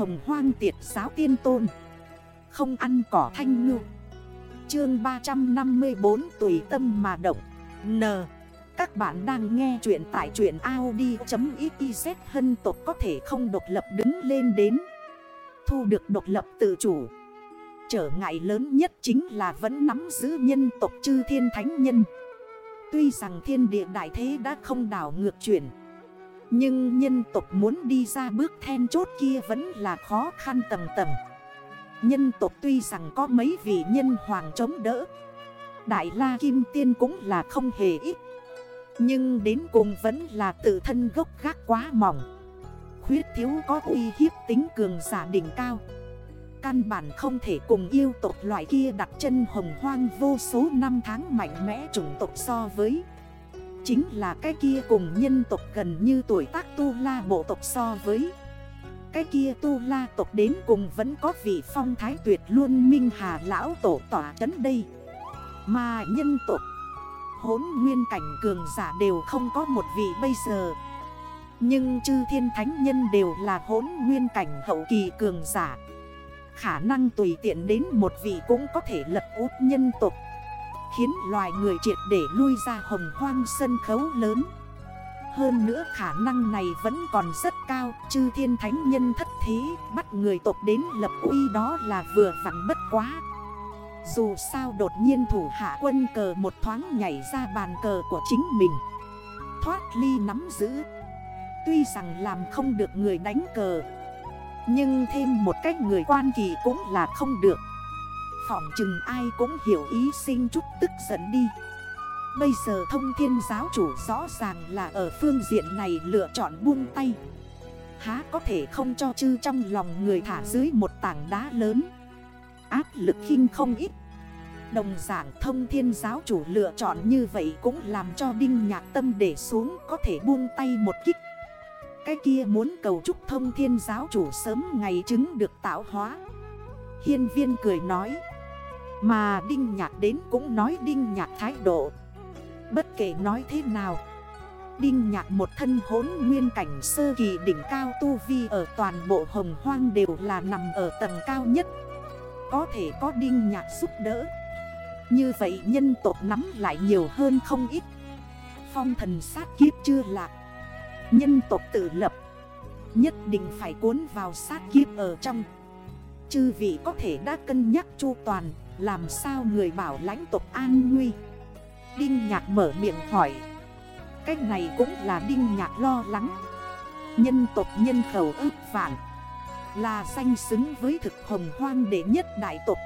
hồng hoang tiệt giáo tiên tôn. Không ăn cỏ thanh ngư. Chương 354 tùy tâm mà động. N. Các bạn đang nghe chuyện tại chuyện Audi.xyz Hân tộc có thể không độc lập đứng lên đến. Thu được độc lập tự chủ. Trở ngại lớn nhất chính là vẫn nắm giữ nhân tộc chư thiên thánh nhân. Tuy rằng thiên địa đại thế đã không đảo ngược chuyển nhưng nhân tộc muốn đi ra bước then chốt kia vẫn là khó khăn tầm tầm. Nhân tộc tuy rằng có mấy vị nhân hoàng chống đỡ, Đại la kim tiên cũng là không hề ít. Nhưng đến cùng vẫn là tự thân gốc gác quá mỏng. Khuyết thiếu có uy hiếp tính cường giả đỉnh cao. Căn bản không thể cùng yêu tộc loại kia đặt chân hồng hoang vô số năm tháng mạnh mẽ chủng tộc so với. Chính là cái kia cùng nhân tộc gần như tuổi tác tu la bộ tộc so với. Cái kia tu la tộc đến cùng vẫn có vị phong thái tuyệt luôn minh hà lão tổ tỏa chấn đây. Mà nhân tộc, hốn nguyên cảnh cường giả đều không có một vị bây giờ. Nhưng chư thiên thánh nhân đều là hốn nguyên cảnh hậu kỳ cường giả. Khả năng tùy tiện đến một vị cũng có thể lật út nhân tộc. Khiến loài người triệt để lui ra hồng hoang sân khấu lớn. Hơn nữa khả năng này vẫn còn rất cao, Chư thiên thánh nhân thất thí, Bắt người tộc đến lập uy đó là vừa vặn bất quá. Dù sao đột nhiên thủ hạ quân cờ một thoáng nhảy ra bàn cờ của chính mình. Thoát ly nắm giữ. Tuy rằng làm không được người đánh cờ, nhưng thêm một cách người quan kỳ cũng là không được. Phỏng chừng ai cũng hiểu ý sinh chút tức giận đi. Bây giờ thông thiên giáo chủ rõ ràng là ở phương diện này lựa chọn buông tay. Há có thể không cho chư trong lòng người thả dưới một tảng đá lớn? Áp lực khinh không ít. Đồng giảng thông thiên giáo chủ lựa chọn như vậy cũng làm cho Đinh Nhạc Tâm để xuống có thể buông tay một kích. Cái kia muốn cầu chúc thông thiên giáo chủ sớm ngày chứng được tạo hóa. Hiên viên cười nói mà Đinh Nhạc đến cũng nói Đinh Nhạc thái độ. Bất kể nói thế nào, Đinh Nhạc một thân hốn nguyên cảnh sơ kỳ đỉnh cao tu vi ở toàn bộ hồng hoang đều là nằm ở tầng cao nhất. Có thể có Đinh Nhạc giúp đỡ. Như vậy nhân tộc nắm lại nhiều hơn không ít. Phong thần sát kiếp chưa lạc. Nhân tộc tự lập. Nhất định phải cuốn vào sát kiếp ở trong. Chư vị có thể đã cân nhắc chu toàn. Làm sao người bảo lãnh tộc an nguy? Đinh nhạc mở miệng hỏi. Cách này cũng là đinh nhạc lo lắng. Nhân tộc nhân khẩu ước vạn. Là danh xứng với thực hồng hoang đệ nhất đại tộc.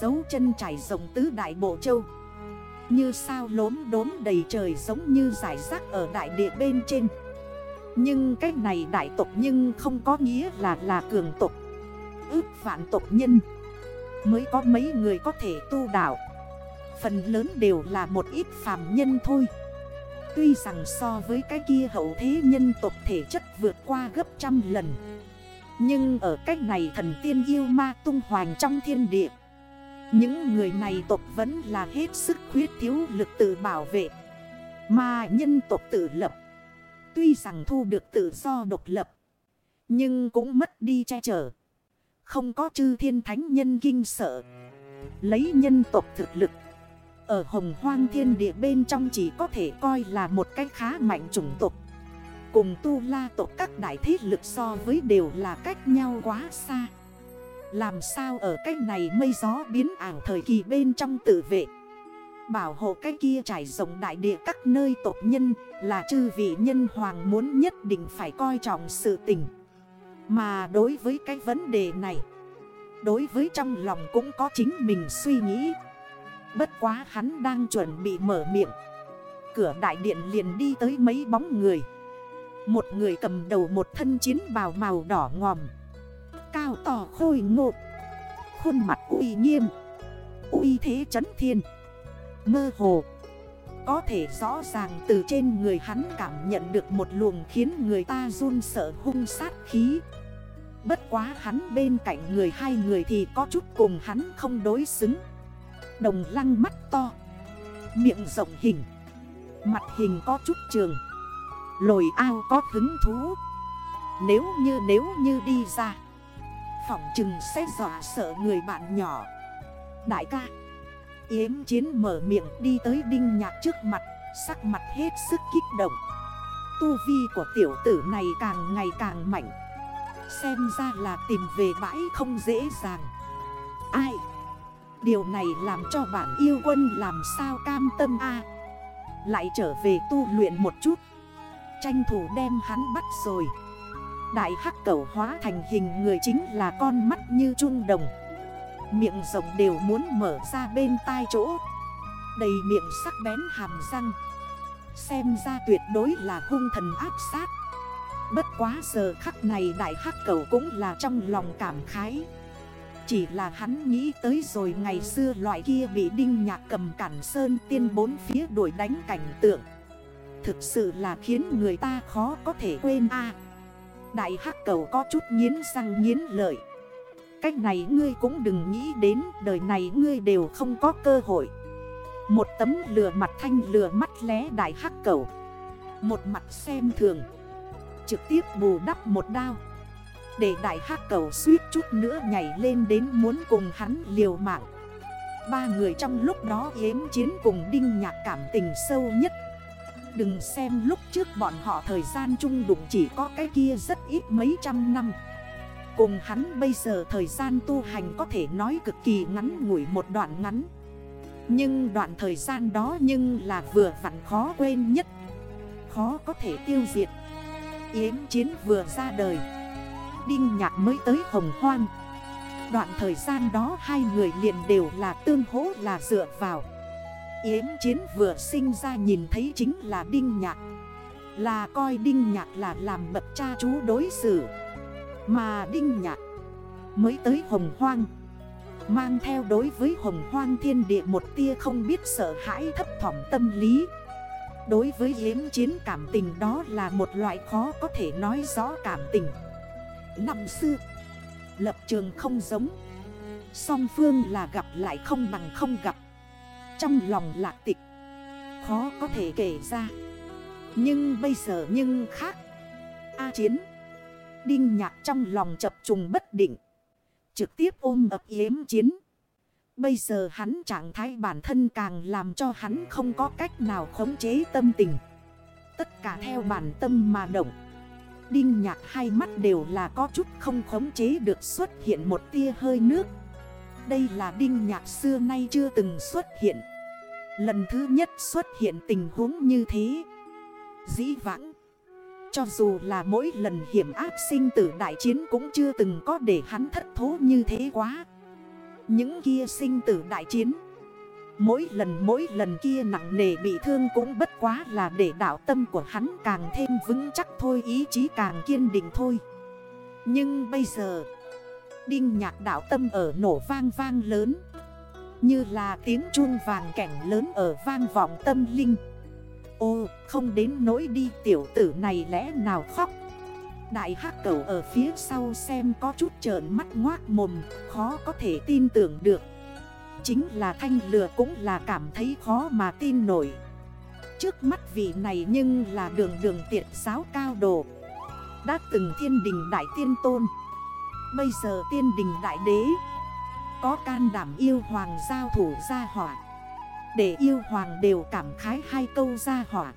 Dấu chân trải rộng tứ đại bộ châu. Như sao lốm đốm đầy trời giống như giải rác ở đại địa bên trên. Nhưng cái này đại tộc nhưng không có nghĩa là là cường tộc. Ước vạn tộc nhân. Mới có mấy người có thể tu đạo. Phần lớn đều là một ít phàm nhân thôi. Tuy rằng so với cái kia hậu thế nhân tộc thể chất vượt qua gấp trăm lần. Nhưng ở cách này thần tiên yêu ma tung hoàng trong thiên địa. Những người này tộc vẫn là hết sức khuyết thiếu lực tự bảo vệ. Mà nhân tộc tự lập. Tuy rằng thu được tự do độc lập. Nhưng cũng mất đi che chở. Không có chư thiên thánh nhân kinh sợ. Lấy nhân tộc thực lực. Ở hồng hoang thiên địa bên trong chỉ có thể coi là một cách khá mạnh chủng tộc. Cùng tu la tộc các đại thế lực so với đều là cách nhau quá xa. Làm sao ở cách này mây gió biến ảo thời kỳ bên trong tự vệ. Bảo hộ cái kia trải rộng đại địa các nơi tộc nhân là chư vị nhân hoàng muốn nhất định phải coi trọng sự tình. Mà đối với cái vấn đề này, đối với trong lòng cũng có chính mình suy nghĩ. Bất quá hắn đang chuẩn bị mở miệng. Cửa đại điện liền đi tới mấy bóng người. Một người cầm đầu một thân chiến bào màu đỏ ngòm. Cao tỏ khôi ngộ. Khuôn mặt uy nghiêm. Uy thế chấn thiên. Mơ hồ Có thể rõ ràng từ trên người hắn cảm nhận được một luồng khiến người ta run sợ hung sát khí Bất quá hắn bên cạnh người hai người thì có chút cùng hắn không đối xứng. Đồng lăng mắt to, Miệng rộng hình, Mặt hình có chút trường. Lồi ao có hứng thú. Nếu như nếu như đi ra Phỏng chừng sẽ dọa sợ người bạn nhỏ. Đại ca, Yếm chiến mở miệng đi tới đinh nhạc trước mặt, Sắc mặt hết sức kích động. Tu vi của tiểu tử này càng ngày càng mạnh. Xem ra là tìm về bãi không dễ dàng. Ai? Điều này làm cho bản yêu quân làm sao cam tâm a? Lại trở về tu luyện một chút. Tranh thủ đem hắn bắt rồi. Đại hắc cẩu hóa thành hình người chính là con mắt như trung đồng. Miệng rộng đều muốn mở ra bên tai chỗ. Đầy miệng sắc bén hàm răng. Xem ra tuyệt đối là hung thần áp sát. Bất quá giờ khắc này đại hắc cầu cũng là trong lòng cảm khái. Chỉ là hắn nghĩ tới rồi ngày xưa loại kia bị đinh nhạc cầm cản sơn tiên bốn phía đuổi đánh cảnh tượng. Thực sự là khiến người ta khó có thể quên a. Đại hắc cầu có chút nghiến răng nghiến lợi. Cách này ngươi cũng đừng nghĩ đến, đời này ngươi đều không có cơ hội. Một tấm lừa mặt thanh lừa mắt lé đại hắc cầu. Một mặt xem thường. Trực tiếp bù đắp một đao. Để đại hắc cầu suýt chút nữa nhảy lên đến muốn cùng hắn liều mạng. Ba người trong lúc đó yếm chiến cùng đinh nhạc cảm tình sâu nhất. Đừng xem lúc trước bọn họ thời gian chung đụng chỉ có cái kia rất ít mấy trăm năm. Cùng hắn bây giờ thời gian tu hành có thể nói cực kỳ ngắn ngủi một đoạn ngắn. Nhưng đoạn thời gian đó nhưng là vừa vặn khó quên nhất. Khó có thể tiêu diệt. Yếm chiến vừa ra đời. Đinh nhạc mới tới hồng hoang. Đoạn thời gian đó hai người liền đều là tương hỗ là dựa vào. Yếm chiến vừa sinh ra nhìn thấy chính là Đinh Nhạc. Là coi Đinh Nhạc là làm bậc cha chú đối xử. Mà Đinh Nhạc mới tới Hồng Hoang. Mang theo đối với Hồng Hoang thiên địa một tia không biết sợ hãi thấp thỏm tâm lý. Đối với yếm chiến cảm tình đó là một loại khó có thể nói rõ cảm tình. Năm xưa, Lập trường không giống. Song phương là gặp lại không bằng không gặp. Trong lòng lạc tịch, Khó có thể kể ra. Nhưng bây giờ nhưng khác. A chiến, Đinh nhạc trong lòng chập trùng bất định. Trực tiếp ôm ập yếm chiến. Bây giờ hắn trạng thái bản thân càng làm cho hắn không có cách nào khống chế tâm tình. Tất cả theo bản tâm mà động. Đinh nhạc hai mắt đều là có chút không khống chế được xuất hiện một tia hơi nước. Đây là đinh nhạc xưa nay chưa từng xuất hiện. Lần thứ nhất xuất hiện tình huống như thế. Dĩ vãng, Cho dù là mỗi lần hiểm áp sinh tử đại chiến cũng chưa từng có để hắn thất thố như thế quá. Những kia sinh tử đại chiến. Mỗi lần mỗi lần kia nặng nề bị thương cũng bất quá là để đạo tâm của hắn càng thêm vững chắc thôi, Ý chí càng kiên định thôi. Nhưng bây giờ, Đinh nhạc đạo tâm ở nổ vang vang lớn. Như là tiếng chuông vàng cảnh lớn ở vang vọng tâm linh. Ô, không đến nỗi đi tiểu tử này lẽ nào khóc. Đại hắc cầu ở phía sau xem có chút trợn mắt ngoác mồm, Khó có thể tin tưởng được. Chính là thanh lừa cũng là cảm thấy khó mà tin nổi. Trước mắt vị này nhưng là đường đường tiệt giáo cao đồ. Đã từng thiên đình đại tiên tôn. Bây giờ tiên đình đại đế. Có can đảm yêu hoàng giao thủ gia hỏa. Để yêu hoàng đều cảm khái hai câu gia hỏa.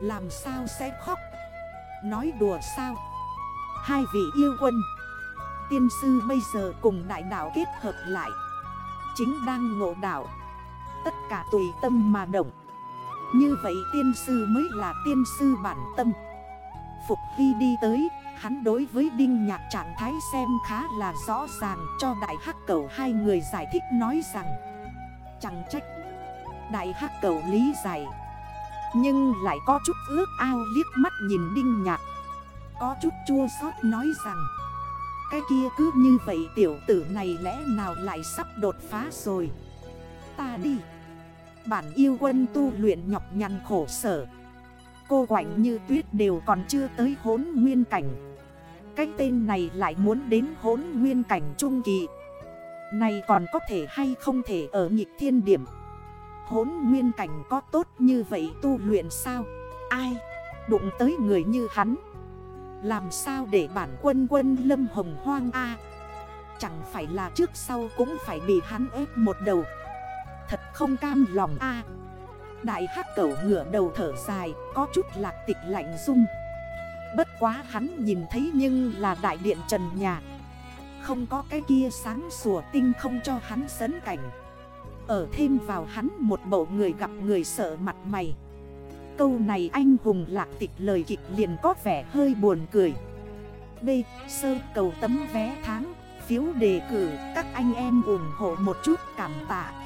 Làm sao sẽ khóc? Nói đùa sao? Hai vị yêu quân, Tiên sư bây giờ cùng đại đạo kết hợp lại, Chính đang ngộ đạo. Tất cả tùy tâm mà động. Như vậy tiên sư mới là tiên sư bản tâm. Phục Hy đi tới, Hắn đối với Đinh Nhạc trạng thái xem khá là rõ ràng cho Đại Hắc Cầu hai người giải thích nói rằng, Chẳng trách. Đại Hắc Cầu lý giải nhưng lại có chút ước ao liếc mắt nhìn Đinh Nhạc. Có chút chua xót nói rằng, Cái kia cứ như vậy tiểu tử này lẽ nào lại sắp đột phá rồi? Ta đi. Bản yêu quân tu luyện nhọc nhằn khổ sở. Cô quạnh như tuyết đều còn chưa tới hốn nguyên cảnh. Cái tên này lại muốn đến hốn nguyên cảnh trung kỳ. Này còn có thể hay không thể ở nhịp thiên điểm? Hốn nguyên cảnh có tốt như vậy tu luyện sao? Ai đụng tới người như hắn? Làm sao để bản quân quân lâm hồng hoang A? Chẳng phải là trước sau cũng phải bị hắn ép một đầu. Thật không cam lòng a. Đại hắc cẩu ngửa đầu thở dài, Có chút lạc tịch lạnh rung. Bất quá hắn nhìn thấy nhưng là đại điện trần nhà. Không có cái kia sáng sủa tinh không cho hắn sấn cảnh. Ở thêm vào hắn một bộ người gặp người sợ mặt mày Câu này anh hùng lạc tịch lời kịch liền có vẻ hơi buồn cười B. Sơ cầu tấm vé tháng, Phiếu đề cử, các anh em ủng hộ một chút cảm tạ